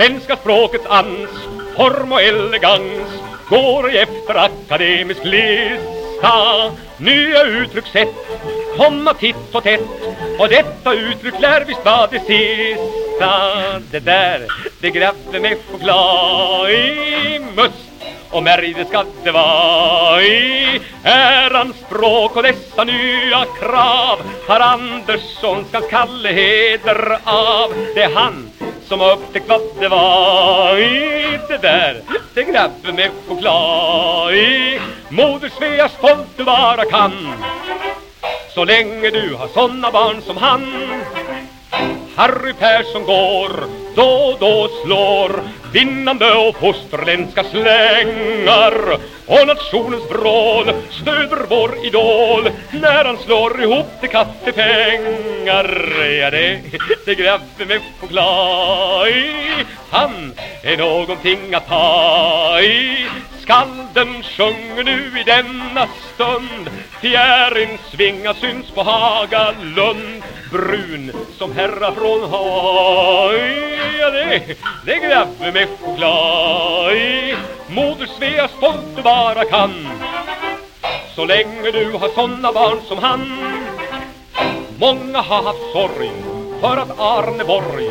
Svenska språkets ans, form och elegans går i efter akademisk lista. Nya uttryckssätt komma titt och tätt och detta uttryck lär visst vara det sista. Det där, det grabbe med choklad i must och märg det ska det vara i ärans språk och dessa nya krav har Anderssonskans Kalle heder av. Det är han som har upptäckt vad det var i det där Det grabben med choklad. I Moder Sveas folk du bara kan. Så länge du har såna barn som han Harry Persson går då och då slår vinnande och fosterländska slängar. Och nationens vrål stöder vår idol när han slår ihop till kaffepengar ja det, det grabben med choklad i han är någonting att ta i? Skalden sjunger nu i denna stund. Fjärin svinga syns på Hagalund. Brun som herra från Hawaii. Ja det, det grabbe med choklad i. Moder Svea stolt du bara kan. Så länge du har såna barn som han. Många har haft sorg för att Arne Borg